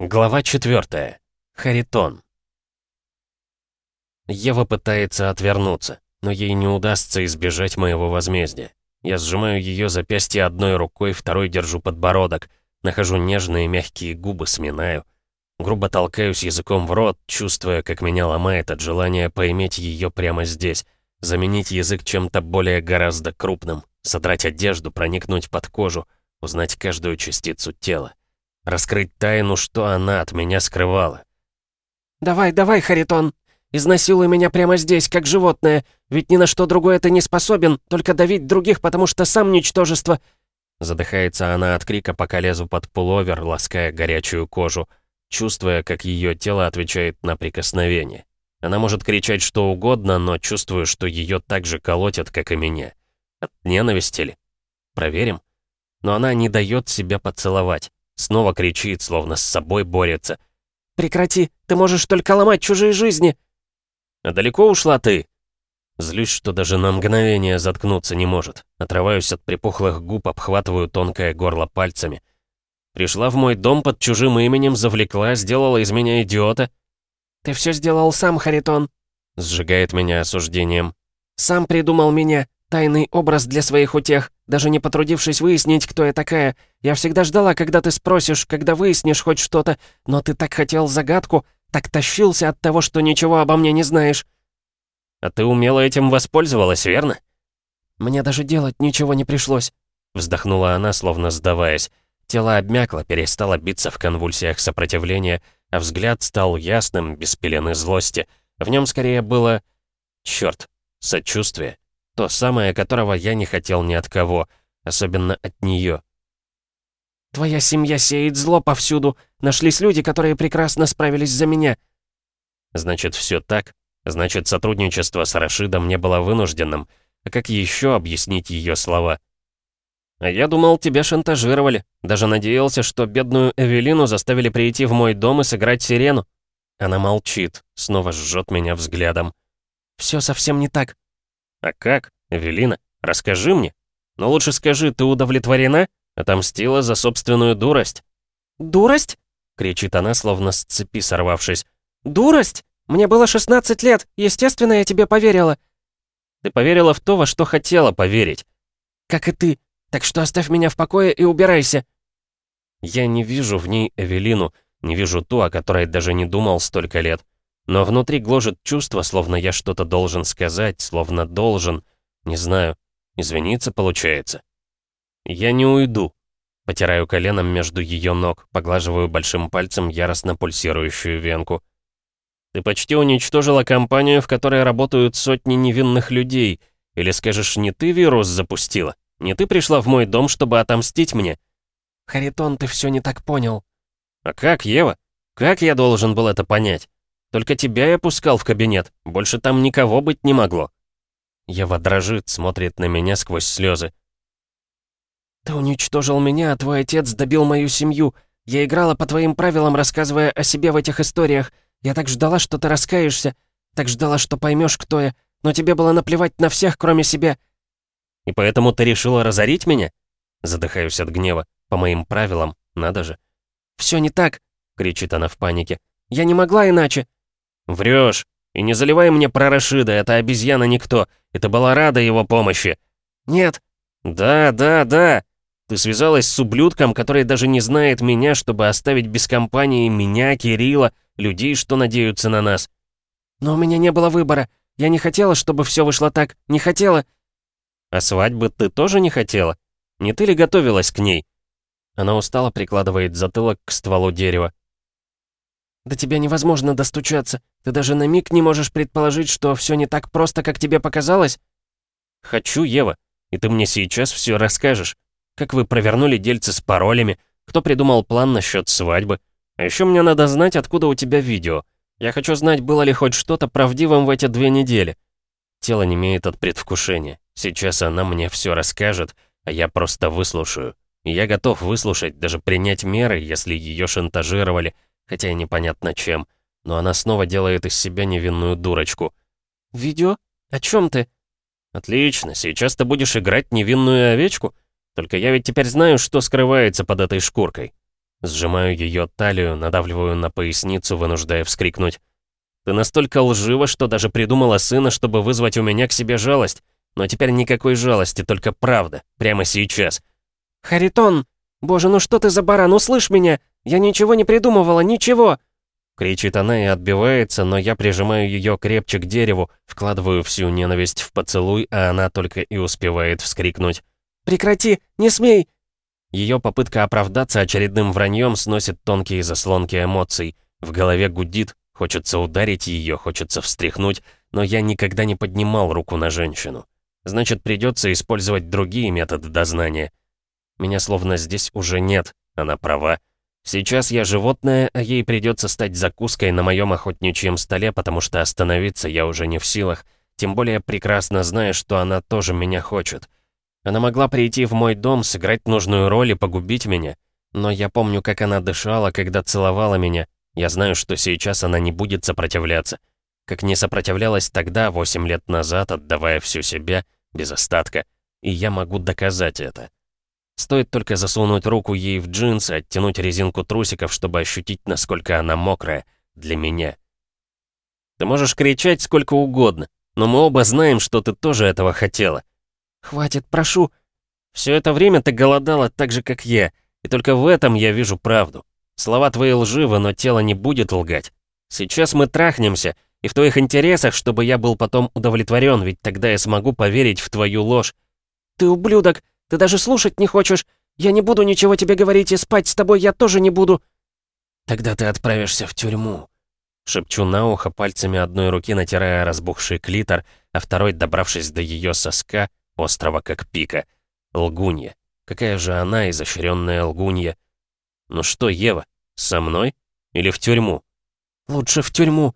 Глава 4. Харитон. Ева пытается отвернуться, но ей не удастся избежать моего возмездия. Я сжимаю ее запястье одной рукой, второй держу подбородок, нахожу нежные мягкие губы, сминаю. Грубо толкаюсь языком в рот, чувствуя, как меня ломает от желания поиметь ее прямо здесь, заменить язык чем-то более гораздо крупным, содрать одежду, проникнуть под кожу, узнать каждую частицу тела. Раскрыть тайну, что она от меня скрывала. «Давай, давай, Харитон! Изнасилуй меня прямо здесь, как животное, ведь ни на что другое ты не способен, только давить других, потому что сам ничтожество!» Задыхается она от крика, пока лезу под пуловер, лаская горячую кожу, чувствуя, как ее тело отвечает на прикосновение. Она может кричать что угодно, но чувствую, что ее так же колотят, как и меня. От ненависти ли? Проверим. Но она не дает себя поцеловать. Снова кричит, словно с собой борется. «Прекрати! Ты можешь только ломать чужие жизни!» «А далеко ушла ты?» Злюсь, что даже на мгновение заткнуться не может. Отрываюсь от припухлых губ, обхватываю тонкое горло пальцами. Пришла в мой дом под чужим именем, завлекла, сделала из меня идиота. «Ты все сделал сам, Харитон», — сжигает меня осуждением. «Сам придумал меня. Тайный образ для своих утех, даже не потрудившись выяснить, кто я такая. Я всегда ждала, когда ты спросишь, когда выяснишь хоть что-то, но ты так хотел загадку, так тащился от того, что ничего обо мне не знаешь». «А ты умело этим воспользовалась, верно?» «Мне даже делать ничего не пришлось», — вздохнула она, словно сдаваясь. Тело обмякло, перестало биться в конвульсиях сопротивления, а взгляд стал ясным, без пелены злости. В нем скорее было... Чёрт, сочувствие. То самое, которого я не хотел ни от кого, особенно от нее. «Твоя семья сеет зло повсюду. Нашлись люди, которые прекрасно справились за меня». «Значит, все так? Значит, сотрудничество с Рашидом не было вынужденным. А как еще объяснить ее слова?» «А я думал, тебя шантажировали. Даже надеялся, что бедную Эвелину заставили прийти в мой дом и сыграть сирену». Она молчит, снова жжет меня взглядом. «Все совсем не так. «А как? Эвелина, расскажи мне. Но лучше скажи, ты удовлетворена? Отомстила за собственную дурость?» «Дурость?» — кричит она, словно с цепи сорвавшись. «Дурость? Мне было 16 лет, естественно, я тебе поверила». «Ты поверила в то, во что хотела поверить». «Как и ты. Так что оставь меня в покое и убирайся». Я не вижу в ней Эвелину, не вижу ту, о которой даже не думал столько лет. Но внутри гложет чувство, словно я что-то должен сказать, словно должен. Не знаю. Извиниться получается. Я не уйду. Потираю коленом между ее ног, поглаживаю большим пальцем яростно пульсирующую венку. Ты почти уничтожила компанию, в которой работают сотни невинных людей. Или скажешь, не ты вирус запустила? Не ты пришла в мой дом, чтобы отомстить мне? Харитон, ты все не так понял. А как, Ева? Как я должен был это понять? Только тебя я пускал в кабинет. Больше там никого быть не могло». Ева дрожит, смотрит на меня сквозь слезы. «Ты уничтожил меня, а твой отец добил мою семью. Я играла по твоим правилам, рассказывая о себе в этих историях. Я так ждала, что ты раскаешься. Так ждала, что поймешь, кто я. Но тебе было наплевать на всех, кроме себя». «И поэтому ты решила разорить меня?» Задыхаюсь от гнева. По моим правилам, надо же. «Все не так!» — кричит она в панике. «Я не могла иначе. Врешь. И не заливай мне про Рашида, это обезьяна никто. Это была рада его помощи. Нет. Да, да, да. Ты связалась с ублюдком, который даже не знает меня, чтобы оставить без компании меня, Кирилла, людей, что надеются на нас. Но у меня не было выбора. Я не хотела, чтобы все вышло так. Не хотела. А свадьбы ты тоже не хотела? Не ты ли готовилась к ней? Она устало прикладывает затылок к стволу дерева. До тебя невозможно достучаться. Ты даже на миг не можешь предположить, что все не так просто, как тебе показалось. Хочу, Ева. И ты мне сейчас все расскажешь. Как вы провернули дельцы с паролями, кто придумал план насчет свадьбы. А еще мне надо знать, откуда у тебя видео. Я хочу знать, было ли хоть что-то правдивым в эти две недели. Тело не имеет от предвкушения. Сейчас она мне все расскажет, а я просто выслушаю. И я готов выслушать, даже принять меры, если ее шантажировали, хотя и непонятно чем. Но она снова делает из себя невинную дурочку. «Видео? О чем ты?» «Отлично, сейчас ты будешь играть невинную овечку. Только я ведь теперь знаю, что скрывается под этой шкуркой». Сжимаю ее талию, надавливаю на поясницу, вынуждая вскрикнуть. «Ты настолько лжива, что даже придумала сына, чтобы вызвать у меня к себе жалость. Но теперь никакой жалости, только правда. Прямо сейчас». «Харитон! Боже, ну что ты за баран, услышь меня! Я ничего не придумывала, ничего!» Кричит она и отбивается, но я прижимаю ее крепче к дереву, вкладываю всю ненависть в поцелуй, а она только и успевает вскрикнуть. «Прекрати! Не смей!» Ее попытка оправдаться очередным враньем сносит тонкие заслонки эмоций. В голове гудит, хочется ударить ее, хочется встряхнуть, но я никогда не поднимал руку на женщину. Значит, придется использовать другие методы дознания. Меня словно здесь уже нет, она права. Сейчас я животное, а ей придется стать закуской на моем охотничьем столе, потому что остановиться я уже не в силах, тем более прекрасно зная, что она тоже меня хочет. Она могла прийти в мой дом, сыграть нужную роль и погубить меня. Но я помню, как она дышала, когда целовала меня. Я знаю, что сейчас она не будет сопротивляться. Как не сопротивлялась тогда, восемь лет назад, отдавая всю себя, без остатка. И я могу доказать это. Стоит только засунуть руку ей в джинсы, оттянуть резинку трусиков, чтобы ощутить, насколько она мокрая. Для меня. Ты можешь кричать сколько угодно, но мы оба знаем, что ты тоже этого хотела. «Хватит, прошу!» Все это время ты голодала так же, как я, и только в этом я вижу правду. Слова твои лживы, но тело не будет лгать. Сейчас мы трахнемся, и в твоих интересах, чтобы я был потом удовлетворен, ведь тогда я смогу поверить в твою ложь. «Ты ублюдок! Ты даже слушать не хочешь! Я не буду ничего тебе говорить, и спать с тобой я тоже не буду!» «Тогда ты отправишься в тюрьму!» Шепчу на ухо, пальцами одной руки натирая разбухший клитор, а второй, добравшись до ее соска, острого как пика. Лгунья. Какая же она, изощренная лгунья. Ну что, Ева, со мной? Или в тюрьму? Лучше в тюрьму.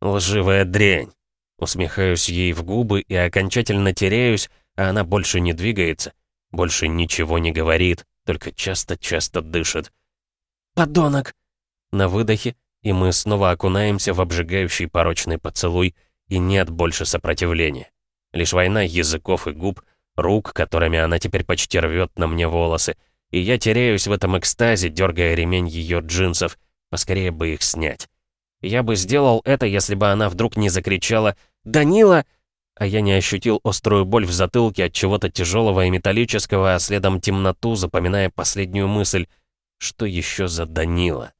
Лживая дрянь. Усмехаюсь ей в губы и окончательно теряюсь, а она больше не двигается, больше ничего не говорит, только часто-часто дышит. «Подонок!» На выдохе, и мы снова окунаемся в обжигающий порочный поцелуй, и нет больше сопротивления. Лишь война языков и губ, рук, которыми она теперь почти рвет на мне волосы, и я теряюсь в этом экстазе, дергая ремень ее джинсов, поскорее бы их снять. Я бы сделал это, если бы она вдруг не закричала «Данила!», а я не ощутил острую боль в затылке от чего-то тяжелого и металлического, а следом темноту, запоминая последнюю мысль «Что еще за Данила?».